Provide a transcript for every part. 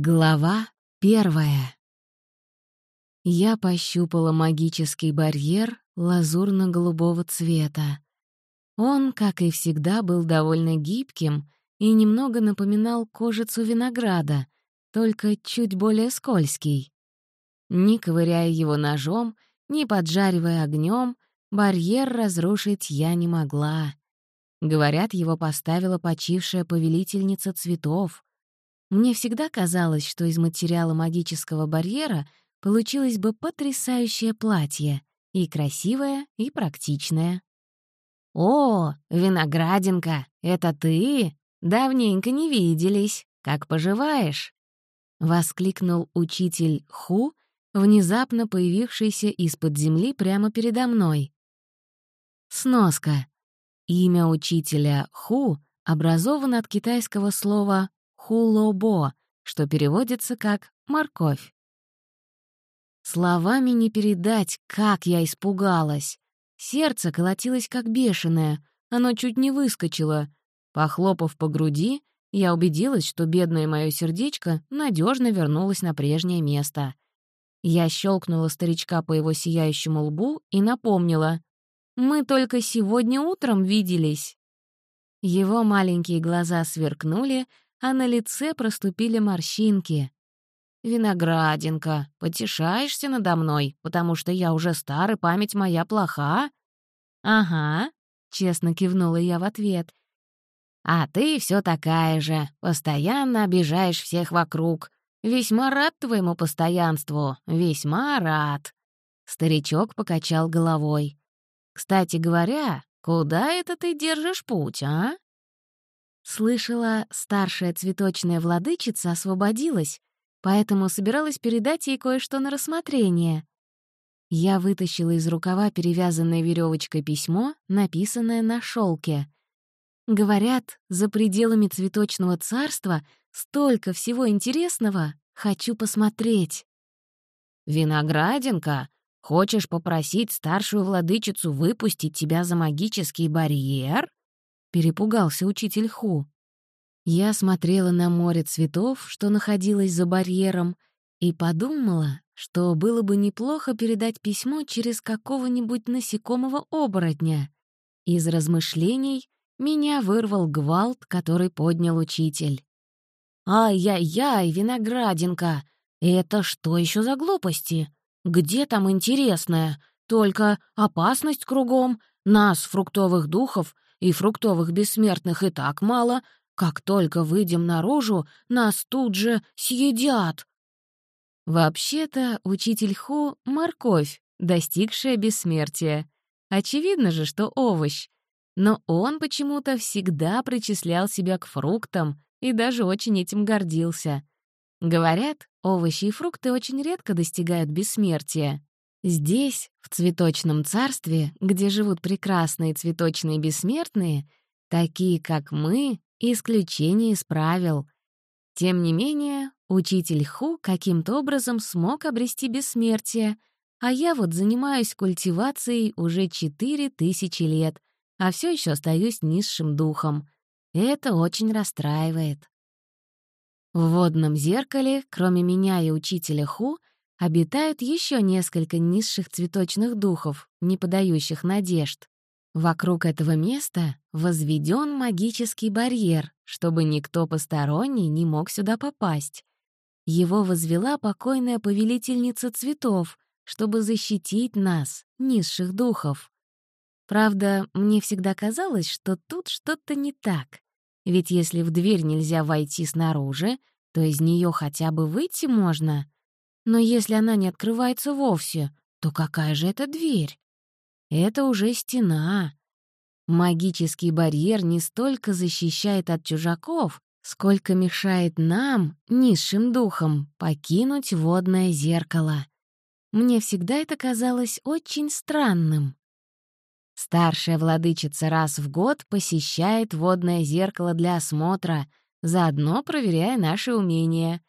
Глава первая. Я пощупала магический барьер лазурно-голубого цвета. Он, как и всегда, был довольно гибким и немного напоминал кожицу винограда, только чуть более скользкий. Не ковыряя его ножом, не поджаривая огнем, барьер разрушить я не могла. Говорят, его поставила почившая повелительница цветов — мне всегда казалось, что из материала магического барьера получилось бы потрясающее платье, и красивое, и практичное. «О, виноградинка, это ты? Давненько не виделись. Как поживаешь?» — воскликнул учитель Ху, внезапно появившийся из-под земли прямо передо мной. Сноска. Имя учителя Ху образовано от китайского слова хулобо, что переводится как «морковь». Словами не передать, как я испугалась. Сердце колотилось как бешеное, оно чуть не выскочило. Похлопав по груди, я убедилась, что бедное мое сердечко надежно вернулось на прежнее место. Я щелкнула старичка по его сияющему лбу и напомнила. «Мы только сегодня утром виделись». Его маленькие глаза сверкнули, а на лице проступили морщинки. «Виноградинка, потешаешься надо мной, потому что я уже стар и память моя плоха?» «Ага», — честно кивнула я в ответ. «А ты все такая же, постоянно обижаешь всех вокруг. Весьма рад твоему постоянству, весьма рад». Старичок покачал головой. «Кстати говоря, куда это ты держишь путь, а?» Слышала, старшая цветочная владычица освободилась, поэтому собиралась передать ей кое-что на рассмотрение. Я вытащила из рукава перевязанное веревочкой письмо, написанное на шелке. Говорят, за пределами цветочного царства столько всего интересного, хочу посмотреть. «Виноградинка, хочешь попросить старшую владычицу выпустить тебя за магический барьер?» — перепугался учитель Ху. Я смотрела на море цветов, что находилось за барьером, и подумала, что было бы неплохо передать письмо через какого-нибудь насекомого оборотня. Из размышлений меня вырвал гвалт, который поднял учитель. «Ай-яй-яй, виноградинка! Это что еще за глупости? Где там интересное? Только опасность кругом, нас, фруктовых духов, и фруктовых бессмертных и так мало, как только выйдем наружу, нас тут же съедят. Вообще-то учитель Ху — морковь, достигшая бессмертия. Очевидно же, что овощ. Но он почему-то всегда причислял себя к фруктам и даже очень этим гордился. Говорят, овощи и фрукты очень редко достигают бессмертия. Здесь, в цветочном царстве, где живут прекрасные цветочные бессмертные, такие, как мы, исключение из правил. Тем не менее, учитель Ху каким-то образом смог обрести бессмертие, а я вот занимаюсь культивацией уже четыре тысячи лет, а все еще остаюсь низшим духом. Это очень расстраивает. В водном зеркале, кроме меня и учителя Ху, обитают еще несколько низших цветочных духов, не подающих надежд. Вокруг этого места возведен магический барьер, чтобы никто посторонний не мог сюда попасть. Его возвела покойная повелительница цветов, чтобы защитить нас, низших духов. Правда, мне всегда казалось, что тут что-то не так. Ведь если в дверь нельзя войти снаружи, то из нее хотя бы выйти можно — но если она не открывается вовсе, то какая же это дверь? Это уже стена. Магический барьер не столько защищает от чужаков, сколько мешает нам, низшим духам, покинуть водное зеркало. Мне всегда это казалось очень странным. Старшая владычица раз в год посещает водное зеркало для осмотра, заодно проверяя наши умения.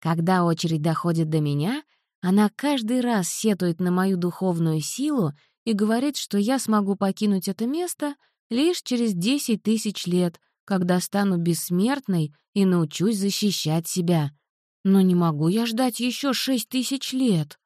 Когда очередь доходит до меня, она каждый раз сетует на мою духовную силу и говорит, что я смогу покинуть это место лишь через десять тысяч лет, когда стану бессмертной и научусь защищать себя. Но не могу я ждать еще шесть тысяч лет.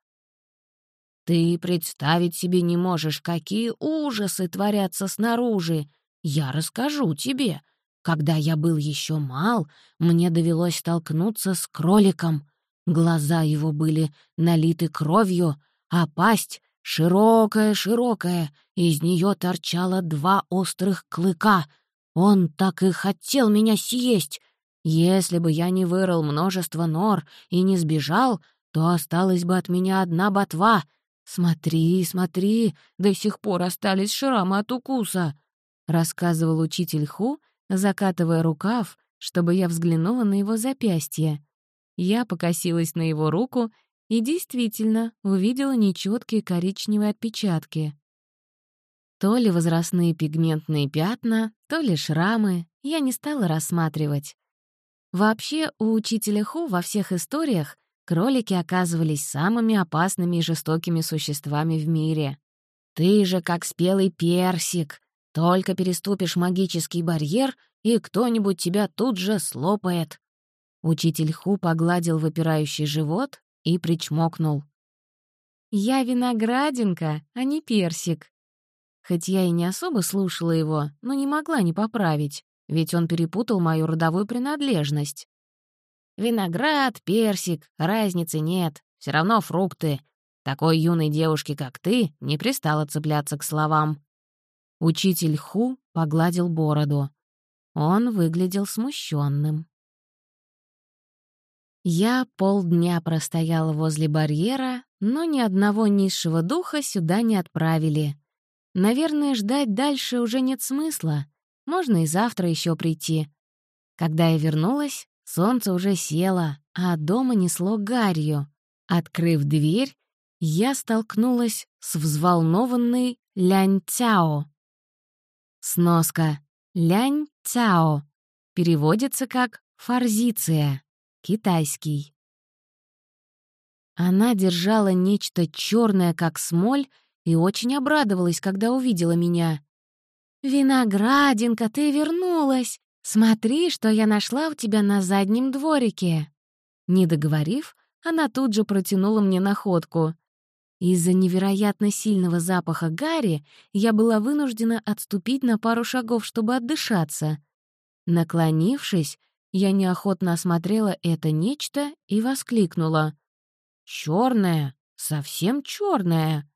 Ты представить себе не можешь, какие ужасы творятся снаружи. Я расскажу тебе. Когда я был еще мал, мне довелось столкнуться с кроликом. Глаза его были налиты кровью, а пасть широкая-широкая, из нее торчало два острых клыка. Он так и хотел меня съесть. Если бы я не вырыл множество нор и не сбежал, то осталась бы от меня одна ботва. Смотри, смотри, до сих пор остались шрамы от укуса, — рассказывал учитель Ху, закатывая рукав, чтобы я взглянула на его запястье. Я покосилась на его руку и действительно увидела нечеткие коричневые отпечатки. То ли возрастные пигментные пятна, то ли шрамы, я не стала рассматривать. Вообще, у учителя Ху во всех историях кролики оказывались самыми опасными и жестокими существами в мире. Ты же как спелый персик, только переступишь магический барьер, и кто-нибудь тебя тут же слопает. Учитель Ху погладил выпирающий живот и причмокнул. «Я виноградинка, а не персик». Хоть я и не особо слушала его, но не могла не поправить, ведь он перепутал мою родовую принадлежность. «Виноград, персик, разницы нет, все равно фрукты. Такой юной девушке, как ты, не пристало цепляться к словам». Учитель Ху погладил бороду. Он выглядел смущенным. Я полдня простояла возле барьера, но ни одного низшего духа сюда не отправили. Наверное, ждать дальше уже нет смысла. Можно и завтра еще прийти. Когда я вернулась, солнце уже село, а дома несло гарью. Открыв дверь, я столкнулась с взволнованной Лянь Цяо. Сноска. Лянь Цяо. Переводится как «форзиция». Китайский. Она держала нечто черное, как смоль, и очень обрадовалась, когда увидела меня. «Виноградинка, ты вернулась! Смотри, что я нашла у тебя на заднем дворике!» Не договорив, она тут же протянула мне находку. Из-за невероятно сильного запаха гари я была вынуждена отступить на пару шагов, чтобы отдышаться. Наклонившись, я неохотно осмотрела это нечто и воскликнула. «Чёрное! Совсем чёрное!»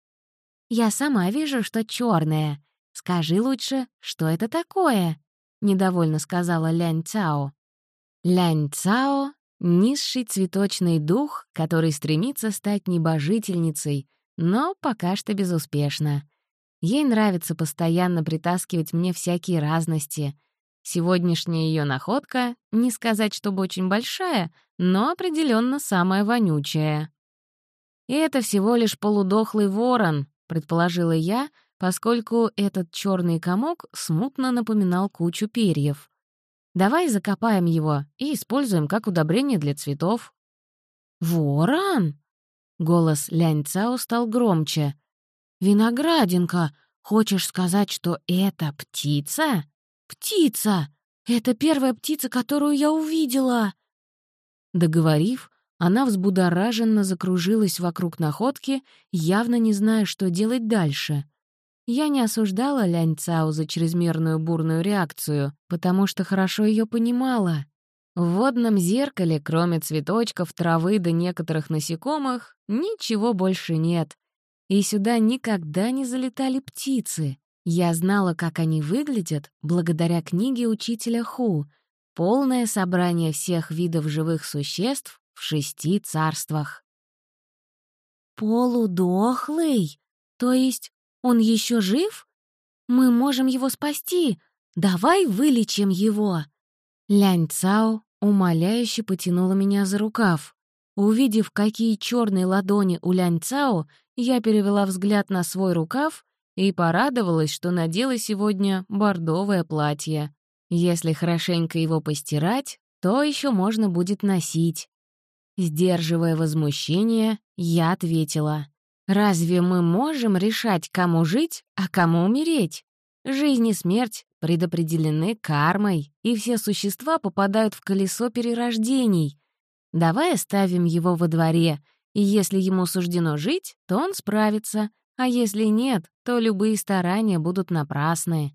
«Я сама вижу, что чёрное. Скажи лучше, что это такое?» — недовольно сказала Лянь Цао. Лянь Цао — низший цветочный дух, который стремится стать небожительницей, но пока что безуспешно. Ей нравится постоянно притаскивать мне всякие разности, Сегодняшняя ее находка, не сказать, чтобы очень большая, но определенно самая вонючая. «И это всего лишь полудохлый ворон», — предположила я, поскольку этот черный комок смутно напоминал кучу перьев. «Давай закопаем его и используем как удобрение для цветов». «Ворон?» — голос Лянь Цао стал громче. «Виноградинка, хочешь сказать, что это птица?» «Птица! Это первая птица, которую я увидела!» Договорив, она взбудораженно закружилась вокруг находки, явно не зная, что делать дальше. Я не осуждала Лянь Цао за чрезмерную бурную реакцию, потому что хорошо ее понимала. В водном зеркале, кроме цветочков, травы да некоторых насекомых, ничего больше нет. И сюда никогда не залетали птицы. Я знала, как они выглядят, благодаря книге учителя Ху «Полное собрание всех видов живых существ в шести царствах». «Полудохлый? То есть он еще жив? Мы можем его спасти. Давай вылечим его!» Лянь Цао умоляюще потянула меня за рукав. Увидев, какие черные ладони у Лянь Цао, я перевела взгляд на свой рукав и порадовалась, что надела сегодня бордовое платье. Если хорошенько его постирать, то еще можно будет носить. Сдерживая возмущение, я ответила. «Разве мы можем решать, кому жить, а кому умереть? Жизнь и смерть предопределены кармой, и все существа попадают в колесо перерождений. Давай оставим его во дворе, и если ему суждено жить, то он справится, а если нет, то любые старания будут напрасны.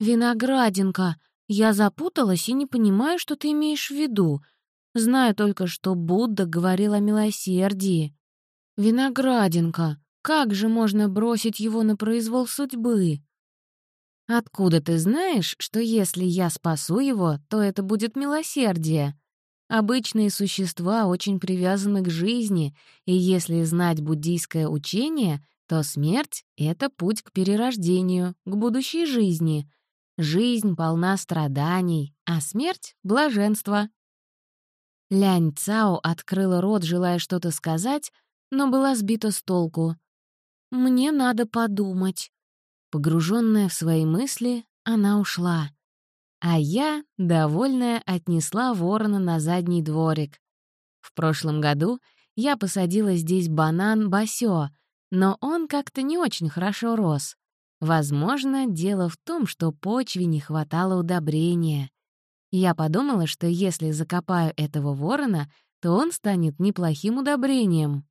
«Виноградинка, я запуталась и не понимаю, что ты имеешь в виду. Знаю только, что Будда говорил о милосердии. Виноградинка, как же можно бросить его на произвол судьбы?» «Откуда ты знаешь, что если я спасу его, то это будет милосердие?» Обычные существа очень привязаны к жизни, и если знать буддийское учение, то смерть — это путь к перерождению, к будущей жизни. Жизнь полна страданий, а смерть — блаженство. Лянь Цао открыла рот, желая что-то сказать, но была сбита с толку. «Мне надо подумать». Погруженная в свои мысли, она ушла. А я, довольная, отнесла ворона на задний дворик. В прошлом году я посадила здесь банан Басё, но он как-то не очень хорошо рос. Возможно, дело в том, что почве не хватало удобрения. Я подумала, что если закопаю этого ворона, то он станет неплохим удобрением.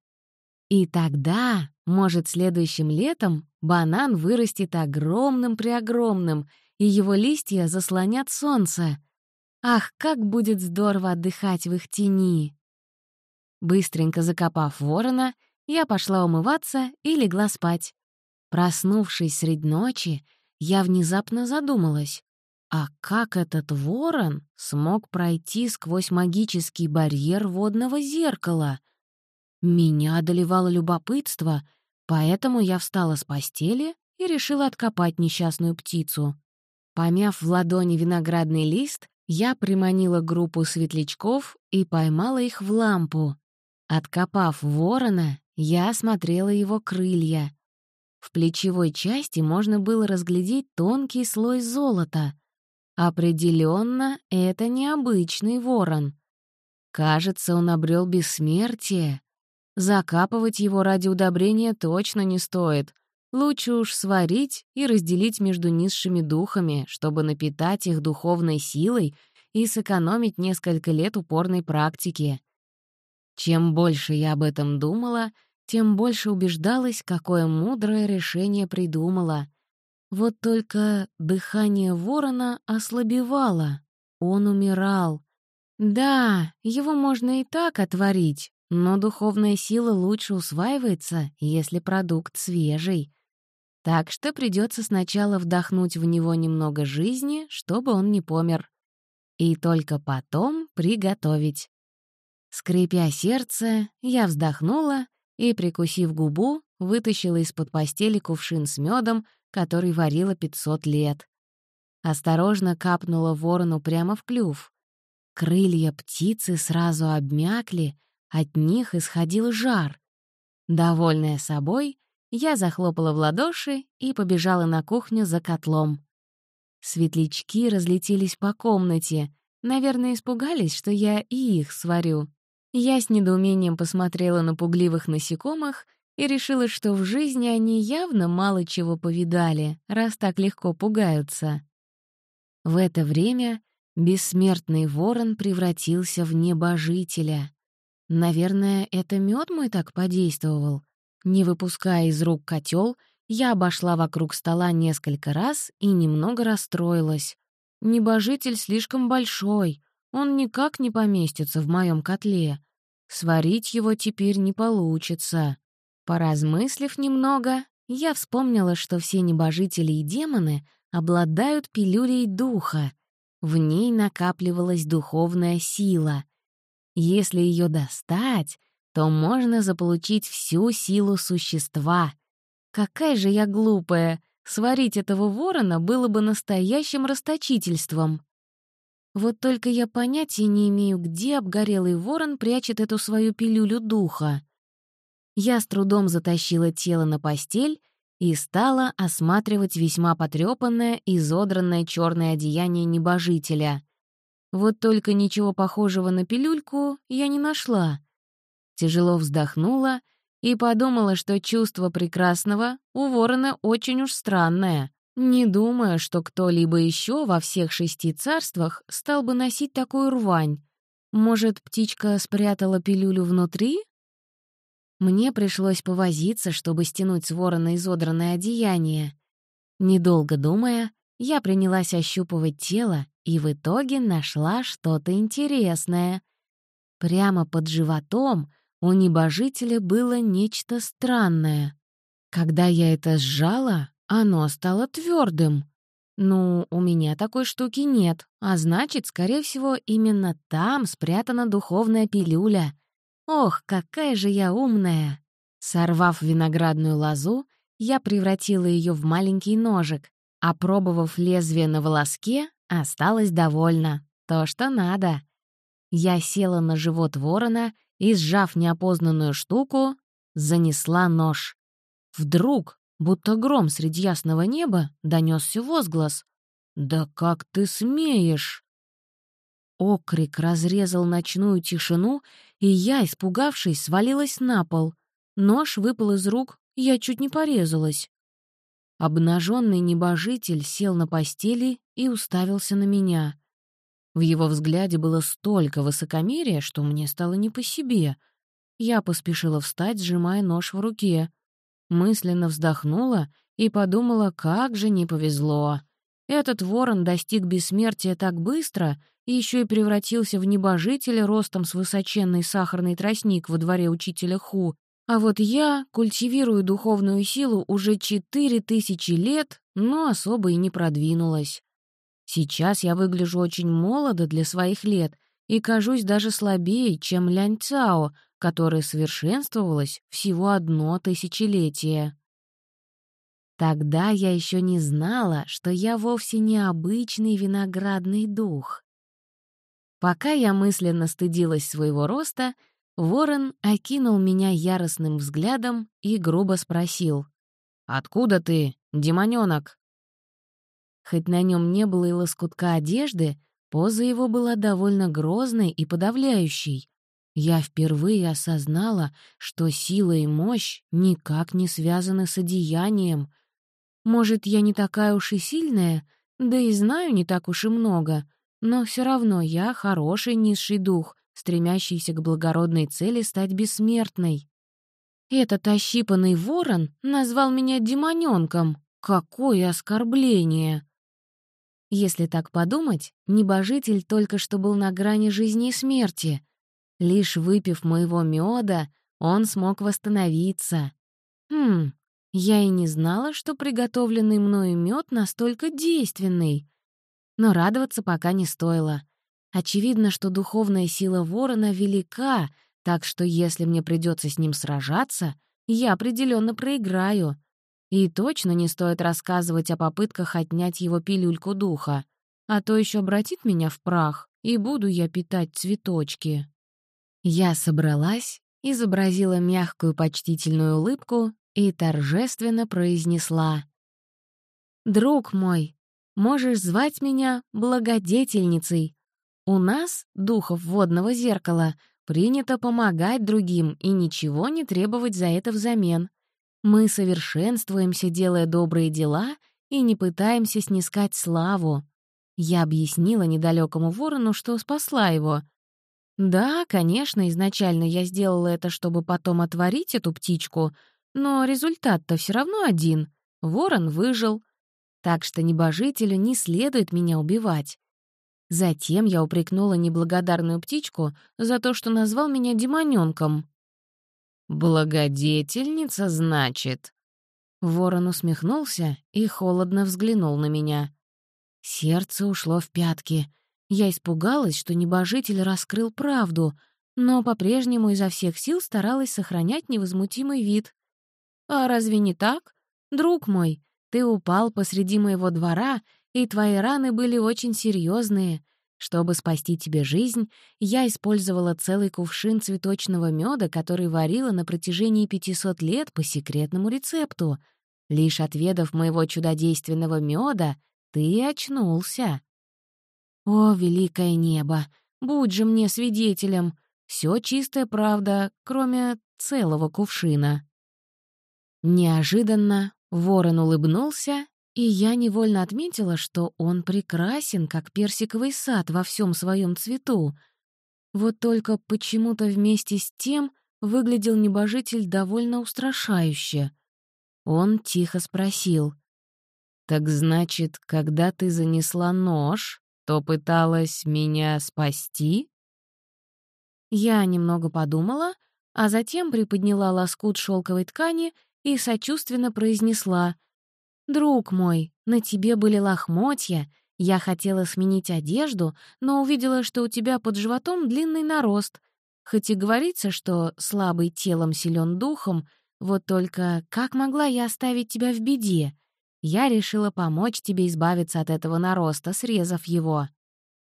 И тогда, может, следующим летом банан вырастет огромным-преогромным — и его листья заслонят солнце. Ах, как будет здорово отдыхать в их тени! Быстренько закопав ворона, я пошла умываться и легла спать. Проснувшись средь ночи, я внезапно задумалась, а как этот ворон смог пройти сквозь магический барьер водного зеркала? Меня одолевало любопытство, поэтому я встала с постели и решила откопать несчастную птицу. Помяв в ладони виноградный лист, я приманила группу светлячков и поймала их в лампу. Откопав ворона, я осмотрела его крылья. В плечевой части можно было разглядеть тонкий слой золота. Определенно, это необычный ворон. Кажется, он обрел бессмертие. Закапывать его ради удобрения точно не стоит — Лучше уж сварить и разделить между низшими духами, чтобы напитать их духовной силой и сэкономить несколько лет упорной практики. Чем больше я об этом думала, тем больше убеждалась, какое мудрое решение придумала. Вот только дыхание ворона ослабевало, он умирал. Да, его можно и так отварить, но духовная сила лучше усваивается, если продукт свежий. Так что придется сначала вдохнуть в него немного жизни, чтобы он не помер. И только потом приготовить. Скрипя сердце, я вздохнула и, прикусив губу, вытащила из-под постели кувшин с медом, который варила 500 лет. Осторожно капнула ворону прямо в клюв. Крылья птицы сразу обмякли, от них исходил жар. Довольная собой, я захлопала в ладоши и побежала на кухню за котлом. Светлячки разлетелись по комнате. Наверное, испугались, что я и их сварю. Я с недоумением посмотрела на пугливых насекомых и решила, что в жизни они явно мало чего повидали, раз так легко пугаются. В это время бессмертный ворон превратился в небожителя. Наверное, это мед мой так подействовал. Не выпуская из рук котел, я обошла вокруг стола несколько раз и немного расстроилась. Небожитель слишком большой, он никак не поместится в моем котле. Сварить его теперь не получится. Поразмыслив немного, я вспомнила, что все небожители и демоны обладают пилюлей духа. В ней накапливалась духовная сила. Если ее достать, то можно заполучить всю силу существа. Какая же я глупая! Сварить этого ворона было бы настоящим расточительством. Вот только я понятия не имею, где обгорелый ворон прячет эту свою пилюлю духа. Я с трудом затащила тело на постель и стала осматривать весьма потрёпанное, изодранное черное одеяние небожителя. Вот только ничего похожего на пилюльку я не нашла. Тяжело вздохнула и подумала, что чувство прекрасного у ворона очень уж странное. Не думаю, что кто-либо еще во всех шести царствах стал бы носить такую рвань. Может, птичка спрятала пилюлю внутри? Мне пришлось повозиться, чтобы стянуть с ворона изодранное одеяние. Недолго думая, я принялась ощупывать тело и в итоге нашла что-то интересное. Прямо под животом у небожителя было нечто странное. Когда я это сжала, оно стало твердым. Ну, у меня такой штуки нет, а значит, скорее всего, именно там спрятана духовная пилюля. Ох, какая же я умная! Сорвав виноградную лозу, я превратила ее в маленький ножик, а пробовав лезвие на волоске, осталась довольна. То, что надо. Я села на живот ворона и, сжав неопознанную штуку, занесла нож. Вдруг Будто гром среди ясного неба донесся возглас. «Да как ты смеешь!» Окрик разрезал ночную тишину, и я, испугавшись, свалилась на пол. Нож выпал из рук, я чуть не порезалась. Обнаженный небожитель сел на постели и уставился на меня. В его взгляде было столько высокомерия, что мне стало не по себе. Я поспешила встать, сжимая нож в руке. Мысленно вздохнула и подумала, как же не повезло. Этот ворон достиг бессмертия так быстро и еще и превратился в небожителя ростом с высоченный сахарный тростник во дворе учителя Ху, а вот я культивирую духовную силу уже четыре тысячи лет, но особо и не продвинулась. Сейчас я выгляжу очень молодо для своих лет и кажусь даже слабее, чем Лянь Цао, которая совершенствовалась всего одно тысячелетие. Тогда я еще не знала, что я вовсе не обычный виноградный дух. Пока я мысленно стыдилась своего роста, ворон окинул меня яростным взглядом и грубо спросил. «Откуда ты, демонёнок?» Хоть на нем не было и лоскутка одежды, поза его была довольно грозной и подавляющей, я впервые осознала, что сила и мощь никак не связаны с одеянием. Может, я не такая уж и сильная, да и знаю не так уж и много, но все равно я хороший низший дух, стремящийся к благородной цели стать бессмертной. Этот ощипанный ворон назвал меня демонёнком. Какое оскорбление! Если так подумать, небожитель только что был на грани жизни и смерти — Лишь выпив моего меда, он смог восстановиться. Хм, я и не знала, что приготовленный мною мед настолько действенный. Но радоваться пока не стоило. Очевидно, что духовная сила ворона велика, так что если мне придется с ним сражаться, я определенно проиграю. И точно не стоит рассказывать о попытках отнять его пилюльку духа, а то еще обратит меня в прах, и буду я питать цветочки. Я собралась, изобразила мягкую почтительную улыбку и торжественно произнесла. «Друг мой, можешь звать меня благодетельницей. У нас, духов водного зеркала, принято помогать другим и ничего не требовать за это взамен. Мы совершенствуемся, делая добрые дела, и не пытаемся снискать славу. Я объяснила недалекому ворону, что спасла его — да, конечно, изначально я сделала это, чтобы потом отварить эту птичку, но результат-то все равно один. Ворон выжил. Так что небожителю не следует меня убивать. Затем я упрекнула неблагодарную птичку за то, что назвал меня демонёнком. «Благодетельница, значит?» Ворон усмехнулся и холодно взглянул на меня. Сердце ушло в пятки — я испугалась, что небожитель раскрыл правду, но по-прежнему изо всех сил старалась сохранять невозмутимый вид. «А разве не так? Друг мой, ты упал посреди моего двора, и твои раны были очень серьезные. Чтобы спасти тебе жизнь, я использовала целый кувшин цветочного меда, который варила на протяжении 500 лет по секретному рецепту. Лишь отведав моего чудодейственного меда, ты очнулся. О, великое небо! Будь же мне свидетелем! Все чистая правда, кроме целого кувшина. Неожиданно ворон улыбнулся, и я невольно отметила, что он прекрасен, как персиковый сад во всем своем цвету. Вот только почему-то вместе с тем выглядел небожитель довольно устрашающе. Он тихо спросил. «Так значит, когда ты занесла нож, то пыталась меня спасти?» Я немного подумала, а затем приподняла лоскут шелковой ткани и сочувственно произнесла. «Друг мой, на тебе были лохмотья, я хотела сменить одежду, но увидела, что у тебя под животом длинный нарост. Хоть и говорится, что слабый телом силен духом, вот только как могла я оставить тебя в беде? Я решила помочь тебе избавиться от этого нароста, срезав его.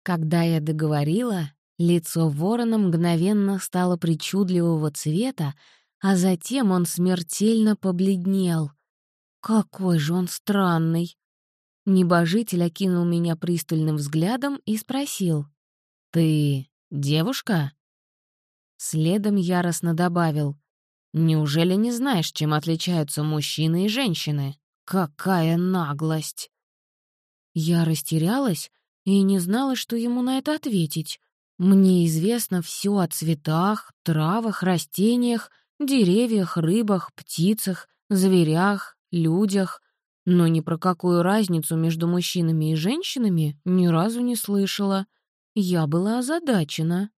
Когда я договорила, лицо ворона мгновенно стало причудливого цвета, а затем он смертельно побледнел. Какой же он странный! Небожитель окинул меня пристальным взглядом и спросил. «Ты девушка?» Следом яростно добавил. «Неужели не знаешь, чем отличаются мужчины и женщины? Какая наглость!» Я растерялась и не знала, что ему на это ответить. Мне известно все о цветах, травах, растениях, деревьях, рыбах, птицах, зверях, людях, но ни про какую разницу между мужчинами и женщинами ни разу не слышала. Я была озадачена.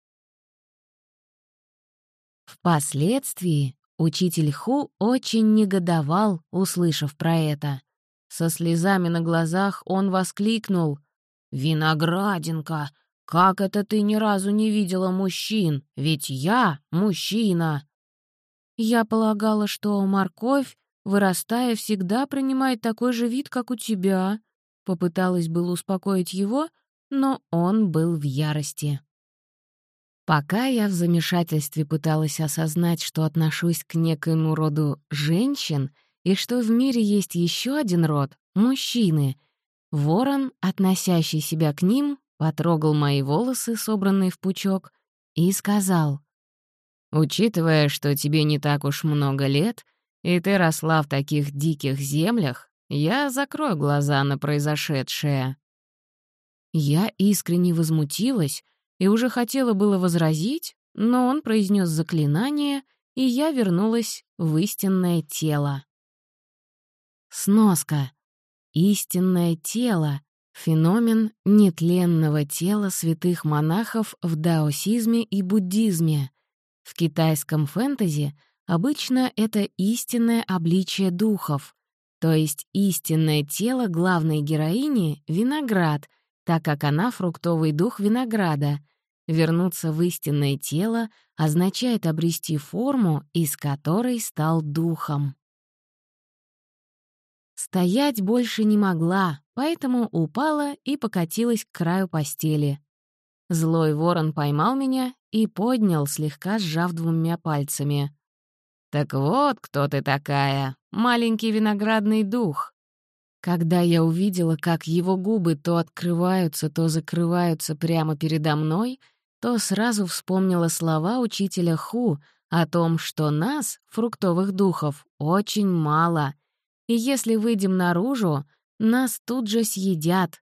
Впоследствии учитель Ху очень негодовал, услышав про это. Со слезами на глазах он воскликнул «Виноградинка, как это ты ни разу не видела мужчин? Ведь я мужчина!» Я полагала, что морковь, вырастая, всегда принимает такой же вид, как у тебя. Попыталась было успокоить его, но он был в ярости. Пока я в замешательстве пыталась осознать, что отношусь к некоему роду женщин и что в мире есть еще один род — мужчины, ворон, относящий себя к ним, потрогал мои волосы, собранные в пучок, и сказал, «Учитывая, что тебе не так уж много лет, и ты росла в таких диких землях, я закрою глаза на произошедшее». Я искренне возмутилась, и уже хотела было возразить, но он произнес заклинание, и я вернулась в истинное тело. Сноска. Истинное тело — феномен нетленного тела святых монахов в даосизме и буддизме. В китайском фэнтези обычно это истинное обличие духов, то есть истинное тело главной героини — виноград, так как она — фруктовый дух винограда — Вернуться в истинное тело означает обрести форму, из которой стал духом. Стоять больше не могла, поэтому упала и покатилась к краю постели. Злой ворон поймал меня и поднял, слегка сжав двумя пальцами. «Так вот кто ты такая, маленький виноградный дух!» Когда я увидела, как его губы то открываются, то закрываются прямо передо мной, то сразу вспомнила слова учителя Ху о том, что нас, фруктовых духов, очень мало, и если выйдем наружу, нас тут же съедят.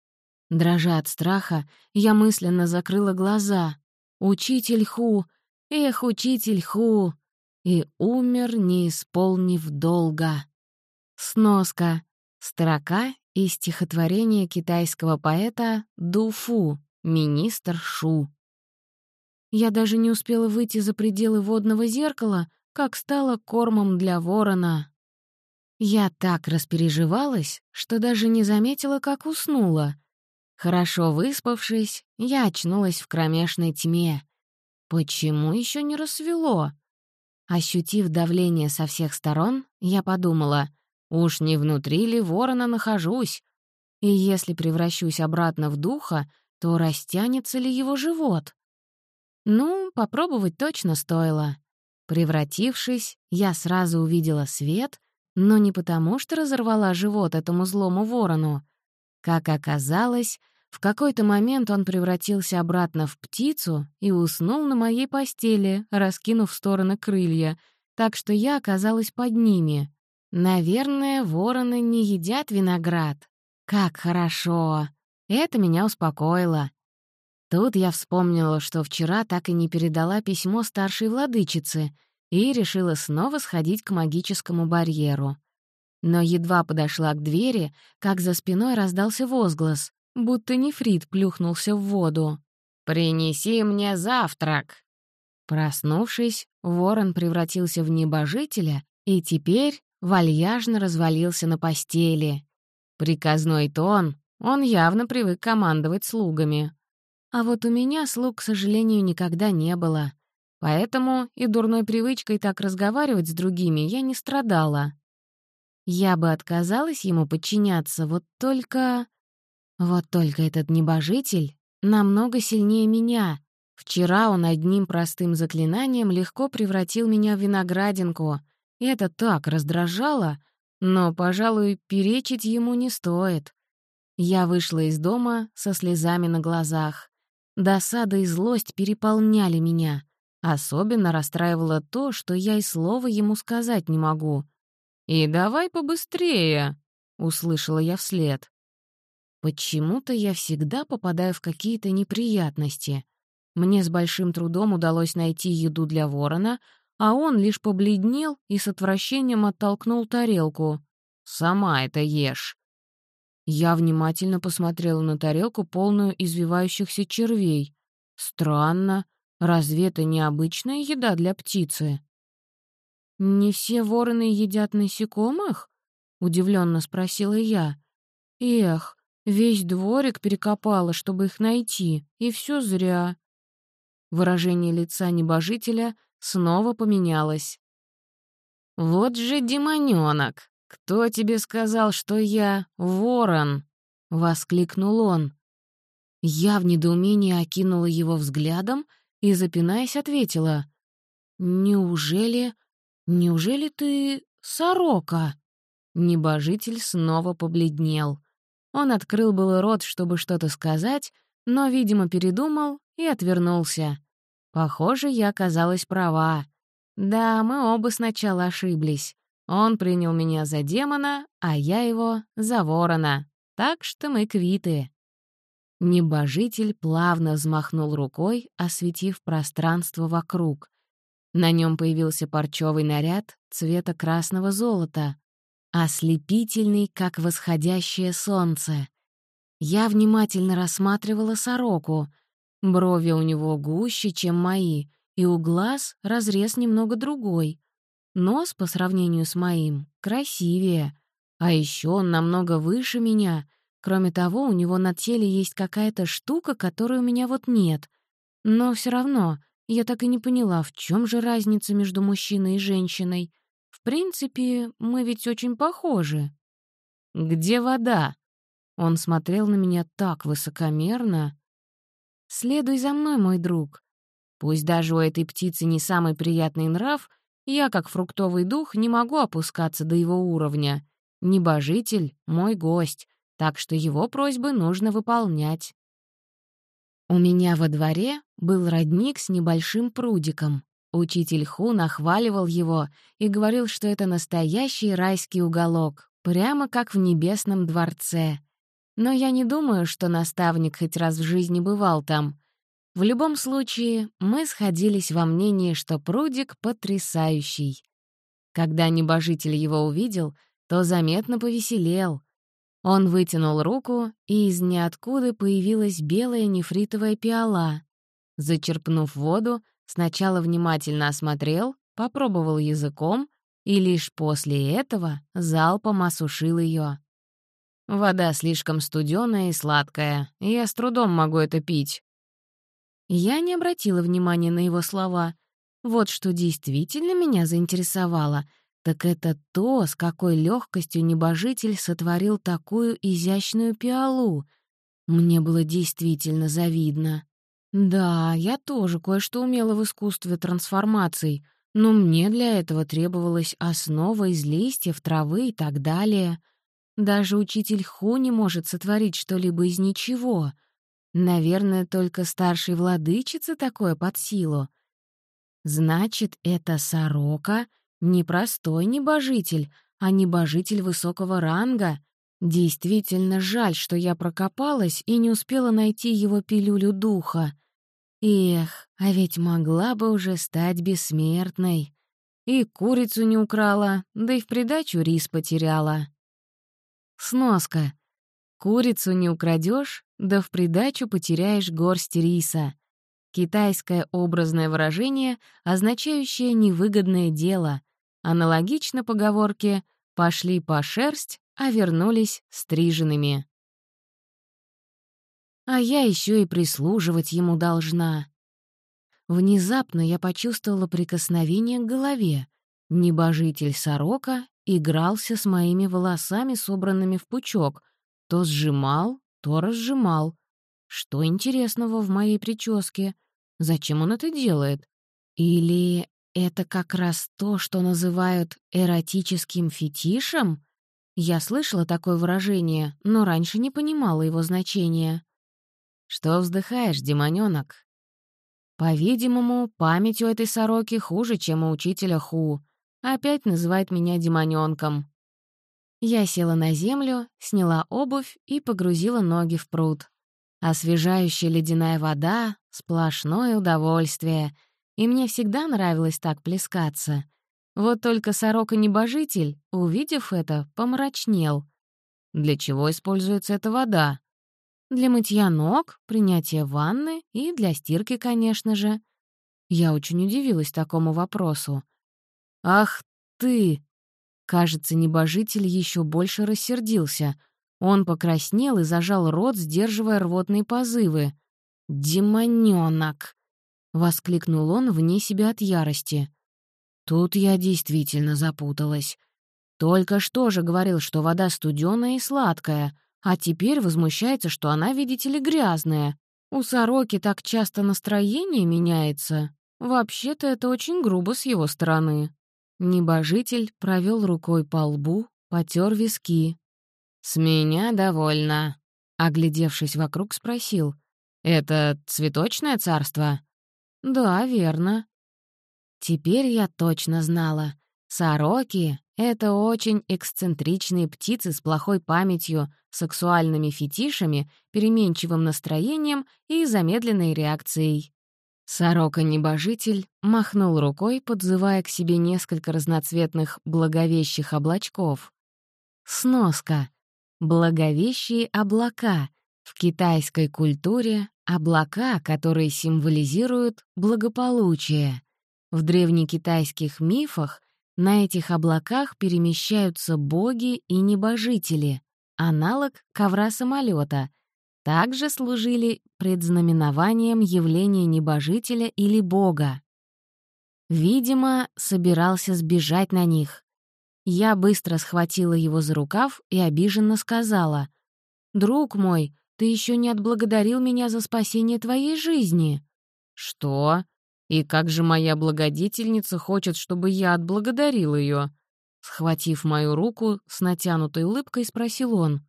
Дрожа от страха, я мысленно закрыла глаза. «Учитель Ху! Эх, учитель Ху!» И умер, не исполнив долга. Сноска. Строка из стихотворения китайского поэта Дуфу, министр Шу. Я даже не успела выйти за пределы водного зеркала, как стала кормом для ворона. Я так распереживалась, что даже не заметила, как уснула. Хорошо выспавшись, я очнулась в кромешной тьме. Почему еще не рассвело? Ощутив давление со всех сторон, я подумала, уж не внутри ли ворона нахожусь? И если превращусь обратно в духа, то растянется ли его живот? Ну, попробовать точно стоило. Превратившись, я сразу увидела свет, но не потому, что разорвала живот этому злому ворону. Как оказалось, в какой-то момент он превратился обратно в птицу и уснул на моей постели, раскинув в стороны крылья, так что я оказалась под ними. Наверное, вороны не едят виноград. Как хорошо! Это меня успокоило. Тут я вспомнила, что вчера так и не передала письмо старшей владычице и решила снова сходить к магическому барьеру. Но едва подошла к двери, как за спиной раздался возглас, будто нефрит плюхнулся в воду. «Принеси мне завтрак!» Проснувшись, ворон превратился в небожителя и теперь вальяжно развалился на постели. Приказной тон, он явно привык командовать слугами. А вот у меня слуг, к сожалению, никогда не было. Поэтому и дурной привычкой так разговаривать с другими я не страдала. Я бы отказалась ему подчиняться, вот только... Вот только этот небожитель намного сильнее меня. Вчера он одним простым заклинанием легко превратил меня в виноградинку, и это так раздражало, но, пожалуй, перечить ему не стоит. Я вышла из дома со слезами на глазах. Досада и злость переполняли меня. Особенно расстраивало то, что я и слова ему сказать не могу. «И давай побыстрее», — услышала я вслед. Почему-то я всегда попадаю в какие-то неприятности. Мне с большим трудом удалось найти еду для ворона, а он лишь побледнел и с отвращением оттолкнул тарелку. «Сама это ешь». Я внимательно посмотрела на тарелку, полную извивающихся червей. Странно, разве это необычная еда для птицы? «Не все вороны едят насекомых?» — удивленно спросила я. «Эх, весь дворик перекопала, чтобы их найти, и все зря». Выражение лица небожителя снова поменялось. «Вот же демонёнок! Кто тебе сказал, что я ворон?» — воскликнул он. Я в недоумении окинула его взглядом и, запинаясь, ответила. «Неужели... неужели ты сорока?» Небожитель снова побледнел. Он открыл было рот, чтобы что-то сказать, но, видимо, передумал и отвернулся. Похоже, я оказалась права. Да, мы оба сначала ошиблись. Он принял меня за демона, а я его — за ворона. Так что мы квиты. Небожитель плавно взмахнул рукой, осветив пространство вокруг. На нем появился парчевый наряд цвета красного золота, ослепительный, как восходящее солнце. Я внимательно рассматривала сороку — Брови у него гуще, чем мои, и у глаз разрез немного другой. Нос, по сравнению с моим, красивее. А еще он намного выше меня. Кроме того, у него на теле есть какая-то штука, которой у меня вот нет. Но все равно я так и не поняла, в чем же разница между мужчиной и женщиной. В принципе, мы ведь очень похожи. «Где вода?» Он смотрел на меня так высокомерно. «Следуй за мной, мой друг. Пусть даже у этой птицы не самый приятный нрав, я, как фруктовый дух, не могу опускаться до его уровня. Небожитель — мой гость, так что его просьбы нужно выполнять». У меня во дворе был родник с небольшим прудиком. Учитель Ху нахваливал его и говорил, что это настоящий райский уголок, прямо как в небесном дворце. Но я не думаю, что наставник хоть раз в жизни бывал там. В любом случае, мы сходились во мнении, что прудик потрясающий. Когда небожитель его увидел, то заметно повеселел. Он вытянул руку, и из ниоткуда появилась белая нефритовая пиала. Зачерпнув воду, сначала внимательно осмотрел, попробовал языком и лишь после этого залпом осушил ее. Вода слишком студеная и сладкая, и я с трудом могу это пить». Я не обратила внимания на его слова. Вот что действительно меня заинтересовало, так это то, с какой легкостью небожитель сотворил такую изящную пиалу. Мне было действительно завидно. Да, я тоже кое-что умела в искусстве трансформаций, но мне для этого требовалась основа из листьев, травы и так далее — даже учитель Ху не может сотворить что-либо из ничего. Наверное, только старшей владычице такое под силу. Значит, это сорока — не простой небожитель, а небожитель высокого ранга. Действительно жаль, что я прокопалась и не успела найти его пилюлю духа. Эх, а ведь могла бы уже стать бессмертной. И курицу не украла, да и в придачу рис потеряла. Сноска. Курицу не украдешь, да в придачу потеряешь горсть риса. Китайское образное выражение, означающее невыгодное дело. Аналогично поговорке «пошли по шерсть, а вернулись стриженными». А я еще и прислуживать ему должна. Внезапно я почувствовала прикосновение к голове. Небожитель сорока игрался с моими волосами, собранными в пучок. То сжимал, то разжимал. Что интересного в моей прическе? Зачем он это делает? Или это как раз то, что называют эротическим фетишем? Я слышала такое выражение, но раньше не понимала его значения. «Что вздыхаешь, демонёнок?» По-видимому, память у этой сороки хуже, чем у учителя Ху. Опять называет меня демонёнком. Я села на землю, сняла обувь и погрузила ноги в пруд. Освежающая ледяная вода — сплошное удовольствие, и мне всегда нравилось так плескаться. Вот только сорока-небожитель, увидев это, помрачнел. Для чего используется эта вода? Для мытья ног, принятия ванны и для стирки, конечно же. Я очень удивилась такому вопросу. «Ах ты!» Кажется, небожитель еще больше рассердился. Он покраснел и зажал рот, сдерживая рвотные позывы. «Демонёнок!» — воскликнул он вне себя от ярости. Тут я действительно запуталась. Только что же говорил, что вода студеная и сладкая, а теперь возмущается, что она, видите ли, грязная. У сороки так часто настроение меняется. Вообще-то это очень грубо с его стороны. Небожитель провел рукой по лбу, потер виски. «С меня довольно», — оглядевшись вокруг, спросил. «Это цветочное царство?» «Да, верно». Теперь я точно знала. Сороки — это очень эксцентричные птицы с плохой памятью, сексуальными фетишами, переменчивым настроением и замедленной реакцией. Сорока-небожитель махнул рукой, подзывая к себе несколько разноцветных благовещих облачков. Сноска. Благовещие облака. В китайской культуре облака, которые символизируют благополучие. В древнекитайских мифах на этих облаках перемещаются боги и небожители, аналог ковра самолета, также служили предзнаменованием явления небожителя или бога. Видимо, собирался сбежать на них. Я быстро схватила его за рукав и обиженно сказала, «Друг мой, ты еще не отблагодарил меня за спасение твоей жизни». «Что? И как же моя благодетельница хочет, чтобы я отблагодарил ее? Схватив мою руку, с натянутой улыбкой спросил он.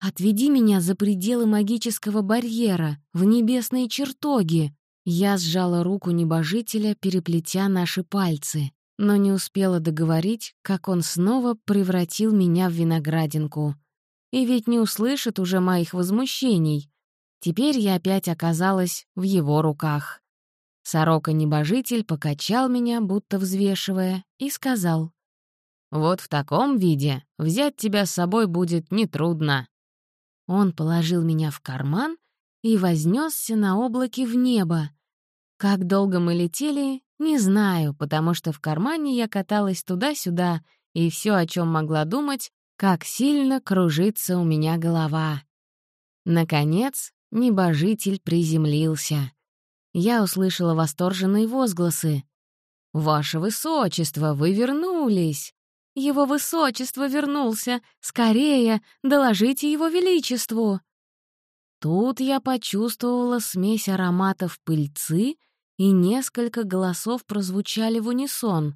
«Отведи меня за пределы магического барьера, в небесные чертоги!» Я сжала руку небожителя, переплетя наши пальцы, но не успела договорить, как он снова превратил меня в виноградинку. И ведь не услышит уже моих возмущений. Теперь я опять оказалась в его руках. Сорока-небожитель покачал меня, будто взвешивая, и сказал. «Вот в таком виде взять тебя с собой будет нетрудно». Он положил меня в карман и вознесся на облаке в небо. Как долго мы летели, не знаю, потому что в кармане я каталась туда-сюда, и все, о чем могла думать, как сильно кружится у меня голова. Наконец, небожитель приземлился. Я услышала восторженные возгласы. «Ваше Высочество, вы вернулись!» «Его Высочество вернулся! Скорее, доложите Его Величеству!» Тут я почувствовала смесь ароматов пыльцы, и несколько голосов прозвучали в унисон.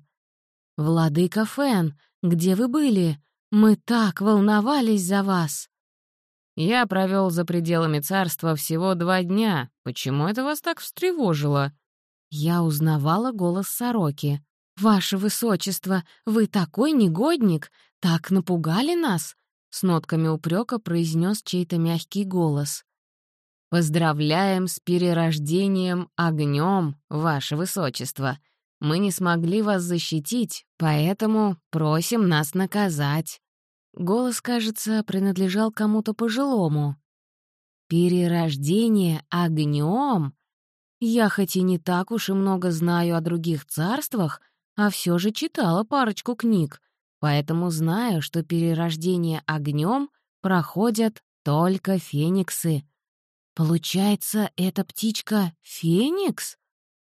«Владыка Фен, где вы были? Мы так волновались за вас!» «Я провел за пределами царства всего два дня. Почему это вас так встревожило?» Я узнавала голос сороки. «Ваше высочество, вы такой негодник! Так напугали нас! — с нотками упрека произнес чей-то мягкий голос. «Поздравляем с перерождением огнем, Ваше Высочество. Мы не смогли вас защитить, поэтому просим нас наказать». Голос, кажется, принадлежал кому-то пожилому. «Перерождение огнем? Я хоть и не так уж и много знаю о других царствах, а все же читала парочку книг, поэтому знаю, что перерождение огнем проходят только фениксы. Получается, эта птичка — феникс?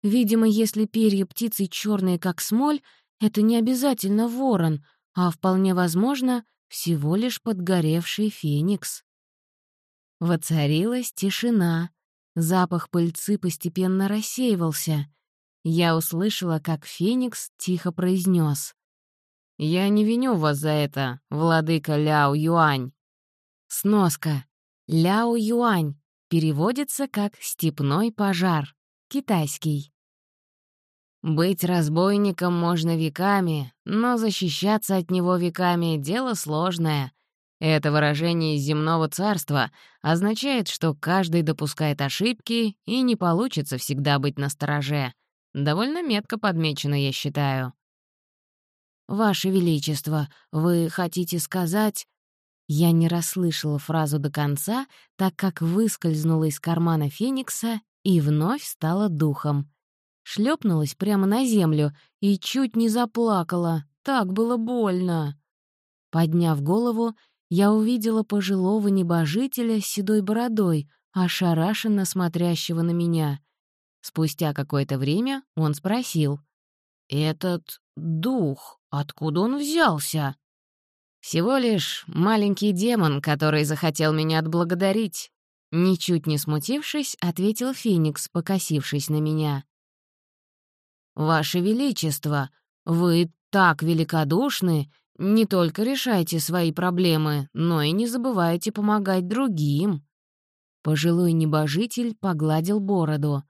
Видимо, если перья птицы черные, как смоль, это не обязательно ворон, а вполне возможно всего лишь подгоревший феникс. Воцарилась тишина. Запах пыльцы постепенно рассеивался. Я услышала, как феникс тихо произнес: «Я не виню вас за это, владыка Ляо Юань». Сноска. Ляо Юань переводится как «степной пожар», китайский. Быть разбойником можно веками, но защищаться от него веками — дело сложное. Это выражение земного царства означает, что каждый допускает ошибки и не получится всегда быть настороже. Довольно метко подмечено, я считаю. «Ваше Величество, вы хотите сказать...» Я не расслышала фразу до конца, так как выскользнула из кармана Феникса и вновь стала духом. Шлепнулась прямо на землю и чуть не заплакала. Так было больно. Подняв голову, я увидела пожилого небожителя с седой бородой, ошарашенно смотрящего на меня. Спустя какое-то время он спросил. «Этот дух, откуда он взялся?» «Всего лишь маленький демон, который захотел меня отблагодарить». Ничуть не смутившись, ответил Феникс, покосившись на меня. «Ваше Величество, вы так великодушны, не только решайте свои проблемы, но и не забывайте помогать другим». Пожилой небожитель погладил бороду.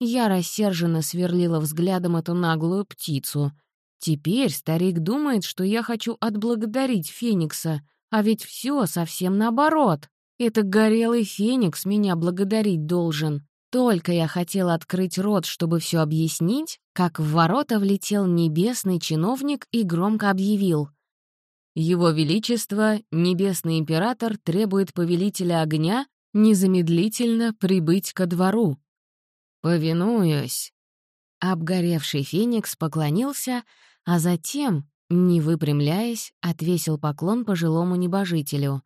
Я рассерженно сверлила взглядом эту наглую птицу. Теперь старик думает, что я хочу отблагодарить Феникса, а ведь все совсем наоборот. Это горелый Феникс меня благодарить должен. Только я хотела открыть рот, чтобы все объяснить, как в ворота влетел небесный чиновник и громко объявил. «Его Величество, Небесный Император, требует повелителя огня незамедлительно прибыть ко двору». «Повинуюсь». Обгоревший феникс поклонился, а затем, не выпрямляясь, отвесил поклон пожилому небожителю.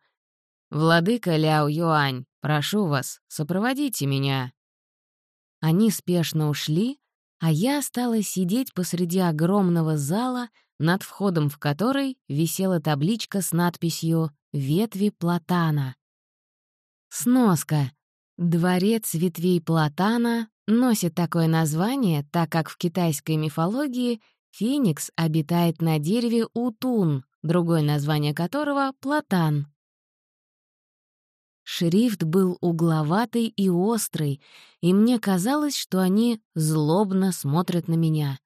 «Владыка Ляо Юань, прошу вас, сопроводите меня». Они спешно ушли, а я осталась сидеть посреди огромного зала, над входом в который висела табличка с надписью «Ветви платана». Сноска. Дворец ветвей платана носит такое название, так как в китайской мифологии феникс обитает на дереве утун, другое название которого — платан. Шрифт был угловатый и острый, и мне казалось, что они злобно смотрят на меня.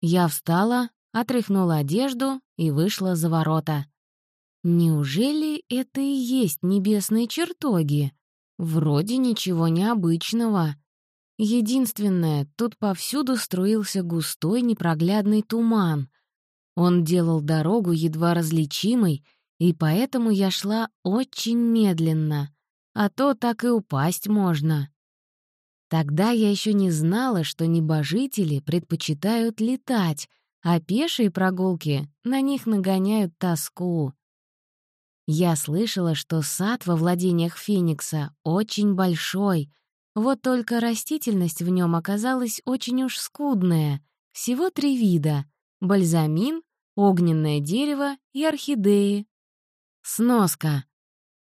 Я встала, отряхнула одежду и вышла за ворота. Неужели это и есть небесные чертоги? Вроде ничего необычного. Единственное, тут повсюду струился густой непроглядный туман. Он делал дорогу едва различимой, и поэтому я шла очень медленно, а то так и упасть можно. Тогда я еще не знала, что небожители предпочитают летать, а пешие прогулки на них нагоняют тоску. Я слышала, что сад во владениях Феникса очень большой, вот только растительность в нем оказалась очень уж скудная, всего три вида — бальзамин, огненное дерево и орхидеи. Сноска.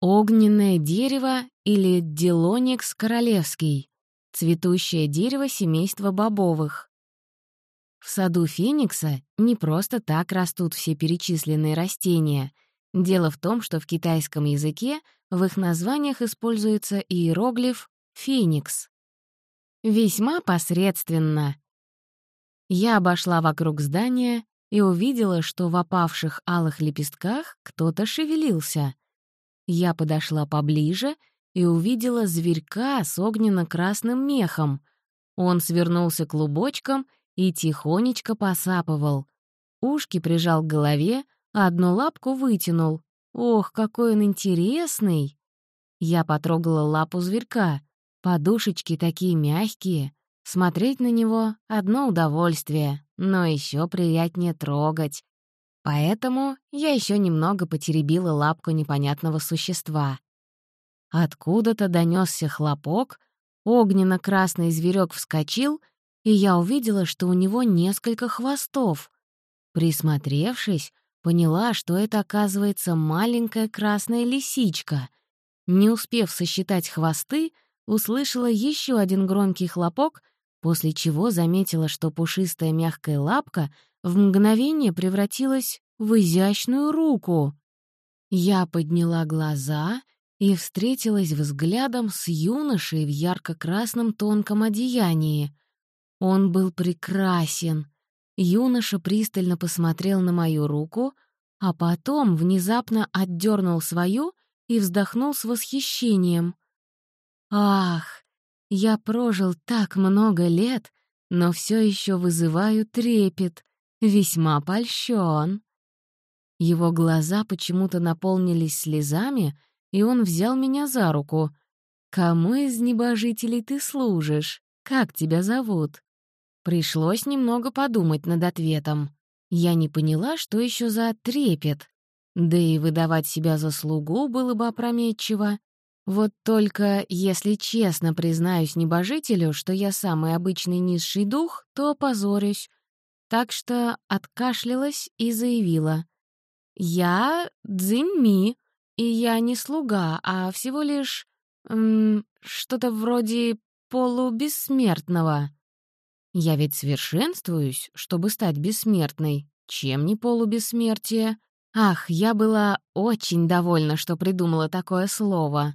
Огненное дерево или делоникс королевский, цветущее дерево семейства бобовых. В саду Феникса не просто так растут все перечисленные растения — Дело в том, что в китайском языке в их названиях используется иероглиф «феникс». Весьма посредственно. Я обошла вокруг здания и увидела, что в опавших алых лепестках кто-то шевелился. Я подошла поближе и увидела зверька с огненно-красным мехом. Он свернулся клубочком и тихонечко посапывал. Ушки прижал к голове, а одну лапку вытянул. Ох, какой он интересный! Я потрогала лапу зверька. Подушечки такие мягкие. Смотреть на него — одно удовольствие, но еще приятнее трогать. Поэтому я еще немного потеребила лапку непонятного существа. Откуда-то донесся хлопок, огненно-красный зверек вскочил, и я увидела, что у него несколько хвостов. Присмотревшись, поняла, что это, оказывается, маленькая красная лисичка. Не успев сосчитать хвосты, услышала еще один громкий хлопок, после чего заметила, что пушистая мягкая лапка в мгновение превратилась в изящную руку. Я подняла глаза и встретилась взглядом с юношей в ярко-красном тонком одеянии. Он был прекрасен. Юноша пристально посмотрел на мою руку, а потом внезапно отдернул свою и вздохнул с восхищением. «Ах, я прожил так много лет, но все еще вызываю трепет весьма польщен. Его глаза почему-то наполнились слезами, и он взял меня за руку. «Кому из небожителей ты служишь? Как тебя зовут?» Пришлось немного подумать над ответом. Я не поняла, что еще за трепет. Да и выдавать себя за слугу было бы опрометчиво. Вот только, если честно признаюсь небожителю, что я самый обычный низший дух, то опозорюсь, так что откашлялась и заявила. «Я Цзиньми, и я не слуга, а всего лишь... что-то вроде полубессмертного. Я ведь совершенствуюсь, чтобы стать бессмертной. Чем не полубессмертие? Ах, я была очень довольна, что придумала такое слово.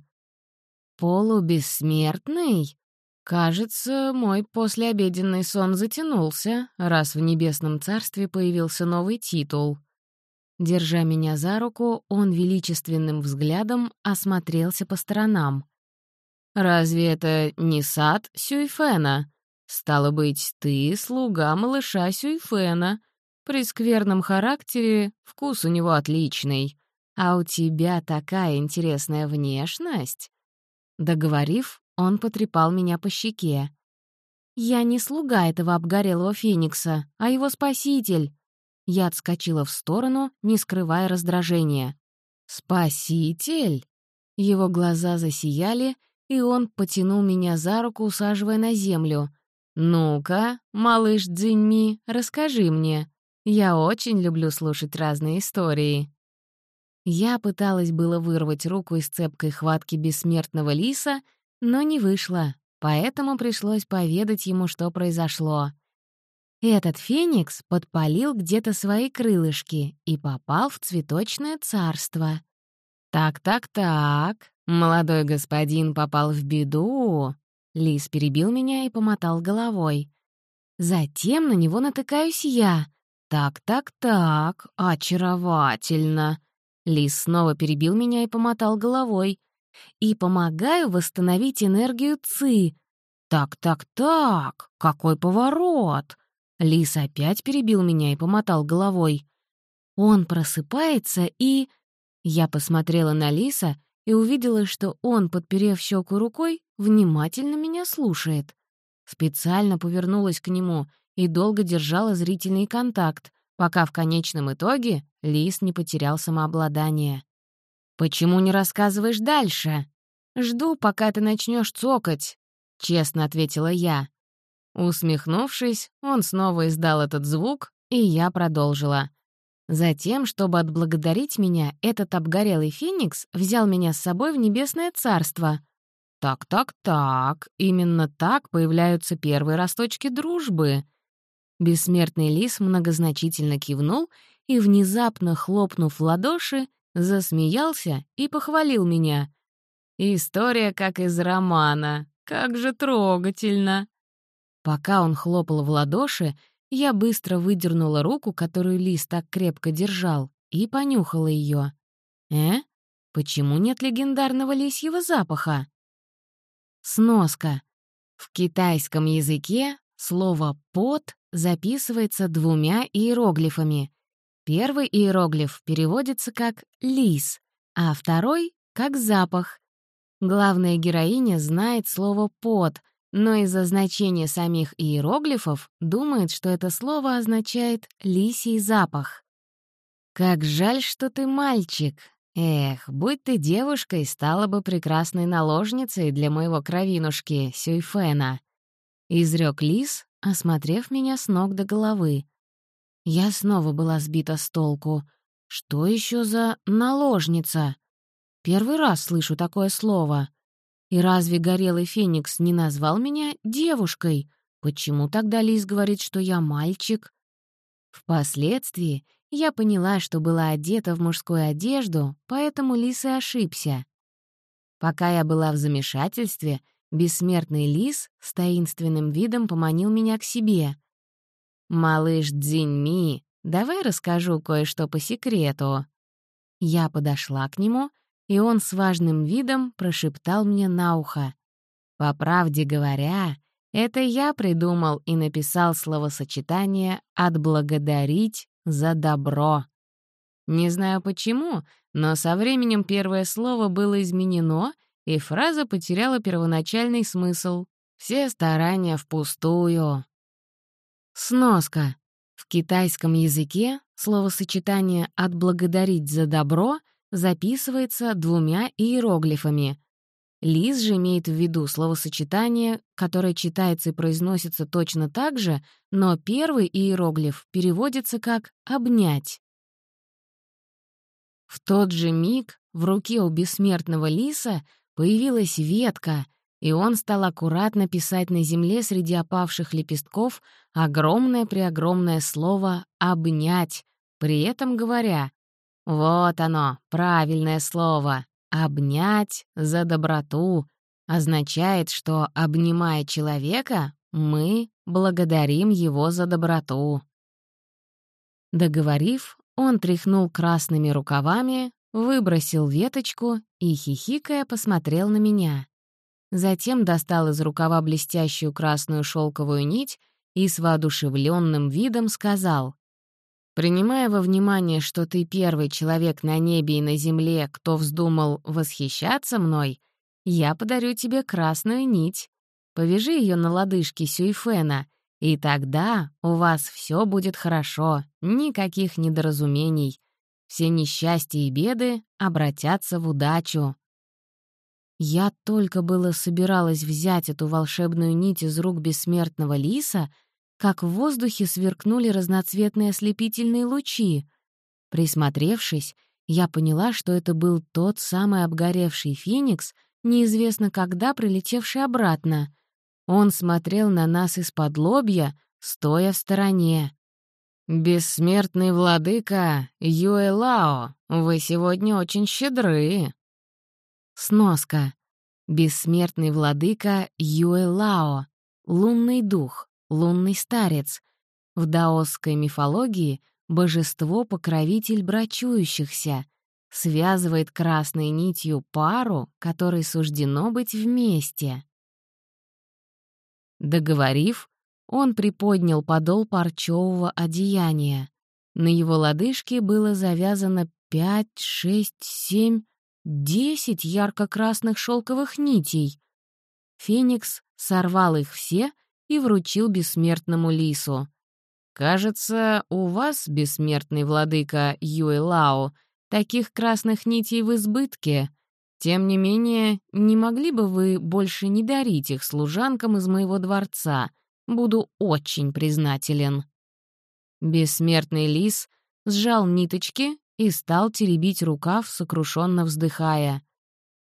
Полубессмертный? Кажется, мой послеобеденный сон затянулся, раз в небесном царстве появился новый титул. Держа меня за руку, он величественным взглядом осмотрелся по сторонам. «Разве это не сад Сюйфена? Стало быть, ты слуга малыша Сюйфена. При скверном характере вкус у него отличный. А у тебя такая интересная внешность». Договорив, он потрепал меня по щеке. «Я не слуга этого обгорелого феникса, а его спаситель!» Я отскочила в сторону, не скрывая раздражения. «Спаситель?» Его глаза засияли, и он потянул меня за руку, усаживая на землю. «Ну-ка, малыш Дзиньми, расскажи мне. Я очень люблю слушать разные истории». Я пыталась было вырвать руку из цепкой хватки бессмертного лиса, но не вышло, поэтому пришлось поведать ему, что произошло. Этот феникс подпалил где-то свои крылышки и попал в цветочное царство. «Так-так-так, молодой господин попал в беду!» Лис перебил меня и помотал головой. Затем на него натыкаюсь я. «Так-так-так, очаровательно!» Лис снова перебил меня и помотал головой и помогаю восстановить энергию ЦИ. Так-так-так, какой поворот! Лис опять перебил меня и помотал головой. Он просыпается и... Я посмотрела на Лиса и увидела, что он, подперев щеку рукой, внимательно меня слушает. Специально повернулась к нему и долго держала зрительный контакт, пока в конечном итоге Лис не потерял самообладание. «Почему не рассказываешь дальше?» «Жду, пока ты начнешь цокать», — честно ответила я. Усмехнувшись, он снова издал этот звук, и я продолжила. Затем, чтобы отблагодарить меня, этот обгорелый феникс взял меня с собой в небесное царство. Так-так-так, именно так появляются первые росточки дружбы. Бессмертный лис многозначительно кивнул и, внезапно хлопнув в ладоши, засмеялся и похвалил меня. «История как из романа. Как же трогательно!» Пока он хлопал в ладоши, я быстро выдернула руку, которую лис так крепко держал, и понюхала ее. «Э? Почему нет легендарного лисьего запаха?» Сноска. В китайском языке слово «пот» записывается двумя иероглифами. Первый иероглиф переводится как «лис», а второй — как «запах». Главная героиня знает слово «пот», но из-за значения самих иероглифов думает, что это слово означает «лисий запах». «Как жаль, что ты мальчик. Эх, будь ты девушкой, стала бы прекрасной наложницей для моего кровинушки Сюйфена», — изрек лис, осмотрев меня с ног до головы. Я снова была сбита с толку. Что еще за наложница? Первый раз слышу такое слово. И разве горелый феникс не назвал меня девушкой? Почему тогда Лис говорит, что я мальчик? Впоследствии я поняла, что была одета в мужскую одежду, поэтому Лис и ошибся. Пока я была в замешательстве, бессмертный Лис с таинственным видом поманил меня к себе. «Малыш Дзиньми, давай расскажу кое-что по секрету». Я подошла к нему и он с важным видом прошептал мне на ухо. «По правде говоря, это я придумал и написал словосочетание «отблагодарить за добро». Не знаю почему, но со временем первое слово было изменено, и фраза потеряла первоначальный смысл. Все старания впустую. Сноска. В китайском языке словосочетание «отблагодарить за добро» записывается двумя иероглифами. Лиз же имеет в виду словосочетание, которое читается и произносится точно так же, но первый иероглиф переводится как «обнять». В тот же миг в руке у бессмертного лиса появилась ветка, и он стал аккуратно писать на земле среди опавших лепестков огромное-преогромное слово «обнять», при этом говоря вот оно, правильное слово. «Обнять за доброту» означает, что, обнимая человека, мы благодарим его за доброту. Договорив, он тряхнул красными рукавами, выбросил веточку и, хихикая, посмотрел на меня. Затем достал из рукава блестящую красную шелковую нить и с воодушевленным видом сказал Принимая во внимание, что ты первый человек на небе и на земле, кто вздумал восхищаться мной, я подарю тебе красную нить. Повяжи ее на лодыжке Сюйфена, и тогда у вас все будет хорошо, никаких недоразумений. Все несчастья и беды обратятся в удачу. Я только было собиралась взять эту волшебную нить из рук бессмертного лиса — как в воздухе сверкнули разноцветные ослепительные лучи. Присмотревшись, я поняла, что это был тот самый обгоревший феникс, неизвестно когда прилетевший обратно. Он смотрел на нас из-под лобья, стоя в стороне. «Бессмертный владыка Юэлао, вы сегодня очень щедры». Сноска. Бессмертный владыка Юэлао, лунный дух лунный старец. В даосской мифологии божество-покровитель брачующихся, связывает красной нитью пару, которой суждено быть вместе. Договорив, он приподнял подол парчевого одеяния. На его лодыжке было завязано пять, шесть, семь, десять ярко-красных шелковых нитей. Феникс сорвал их все и вручил бессмертному лису. «Кажется, у вас, бессмертный владыка Юэлао, таких красных нитей в избытке. Тем не менее, не могли бы вы больше не дарить их служанкам из моего дворца? Буду очень признателен». Бессмертный лис сжал ниточки и стал теребить рукав, сокрушенно вздыхая.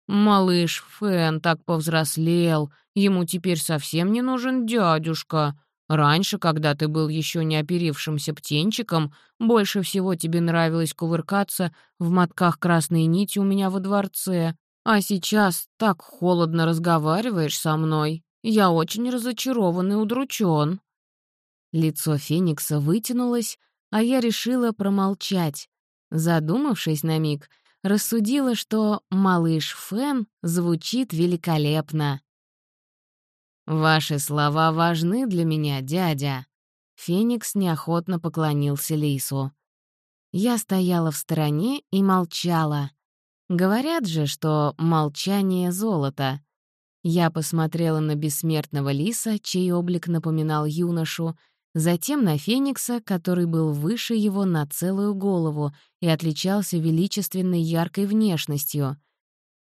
«Малыш Фэн так повзрослел, ему теперь совсем не нужен дядюшка. Раньше, когда ты был еще не оперившимся птенчиком, больше всего тебе нравилось кувыркаться в мотках красной нити у меня во дворце. А сейчас так холодно разговариваешь со мной. Я очень разочарован и удручен». Лицо Феникса вытянулось, а я решила промолчать. Задумавшись на миг, рассудила, что «малыш Фен» звучит великолепно. «Ваши слова важны для меня, дядя». Феникс неохотно поклонился Лису. Я стояла в стороне и молчала. Говорят же, что молчание — золото. Я посмотрела на бессмертного лиса, чей облик напоминал юношу, затем на Феникса, который был выше его на целую голову и отличался величественной яркой внешностью.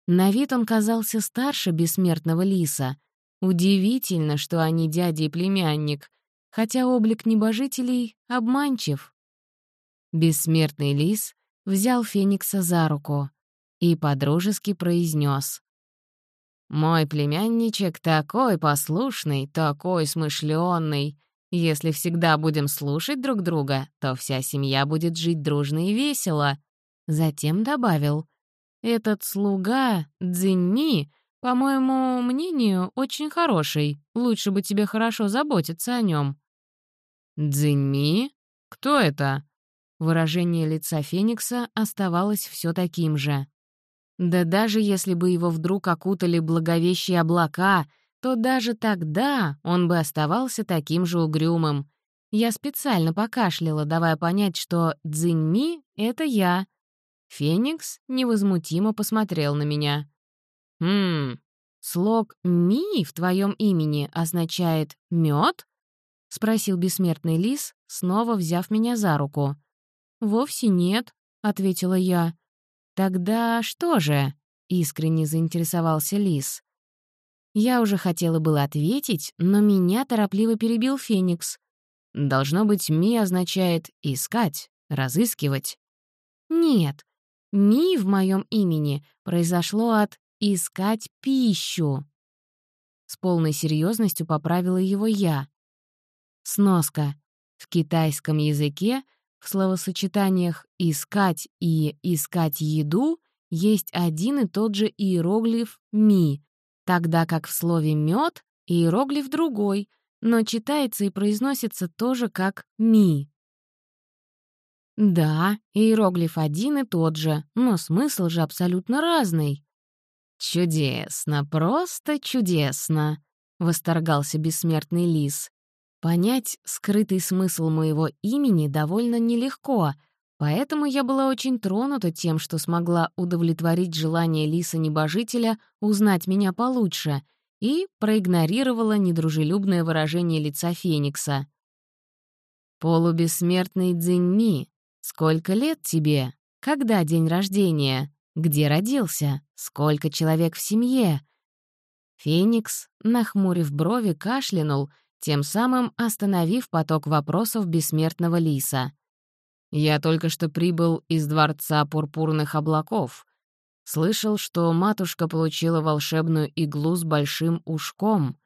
На вид он казался старше бессмертного лиса. Удивительно, что они дядя и племянник, хотя облик небожителей обманчив. Бессмертный лис взял Феникса за руку и подружески произнес: «Мой племянничек такой послушный, такой смышленый. Если всегда будем слушать друг друга, то вся семья будет жить дружно и весело». Затем добавил, «Этот слуга, Цзиньми, по моему мнению, очень хороший. Лучше бы тебе хорошо заботиться о нем. «Цзиньми? Кто это?» Выражение лица Феникса оставалось все таким же. Да даже если бы его вдруг окутали благовещие облака, то даже тогда он бы оставался таким же угрюмым. Я специально покашляла, давая понять, что «Дзиньми» — это я. Феникс невозмутимо посмотрел на меня. «Хм, слог «ми» в твоем имени означает «мёд»?» — спросил бессмертный лис, снова взяв меня за руку. «Вовсе нет», — ответила я. «Тогда что же?» — искренне заинтересовался Лис. Я уже хотела было ответить, но меня торопливо перебил Феникс. «Должно быть, «ми» означает «искать», «разыскивать». «Нет, «ми» в моем имени произошло от «искать пищу». С полной серьезностью поправила его я. Сноска. В китайском языке в словосочетаниях «искать» и «искать еду» есть один и тот же иероглиф «ми», тогда как в слове «мёд» иероглиф другой, но читается и произносится тоже как «ми». Да, иероглиф один и тот же, но смысл же абсолютно разный. «Чудесно, просто чудесно!» — восторгался бессмертный лис. Понять скрытый смысл моего имени довольно нелегко, поэтому я была очень тронута тем, что смогла удовлетворить желание лиса-небожителя узнать меня получше и проигнорировала недружелюбное выражение лица Феникса. «Полубессмертный Цзиньми, сколько лет тебе? Когда день рождения? Где родился? Сколько человек в семье?» Феникс, нахмурив брови, кашлянул — тем самым остановив поток вопросов бессмертного лиса. «Я только что прибыл из Дворца Пурпурных Облаков. Слышал, что матушка получила волшебную иглу с большим ушком.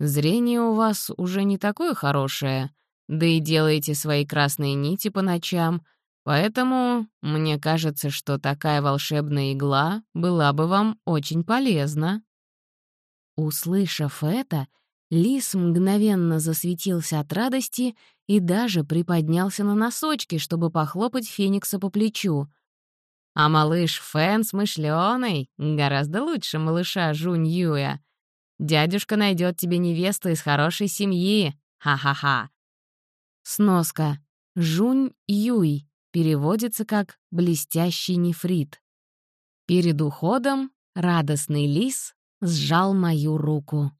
Зрение у вас уже не такое хорошее, да и делаете свои красные нити по ночам, поэтому мне кажется, что такая волшебная игла была бы вам очень полезна». Услышав это, Лис мгновенно засветился от радости и даже приподнялся на носочки, чтобы похлопать Феникса по плечу. «А малыш Фэн смышлёный, гораздо лучше малыша Жунь Юя. Дядюшка найдет тебе невесту из хорошей семьи. Ха-ха-ха». Сноска. Жунь Юй переводится как «блестящий нефрит». Перед уходом радостный лис сжал мою руку.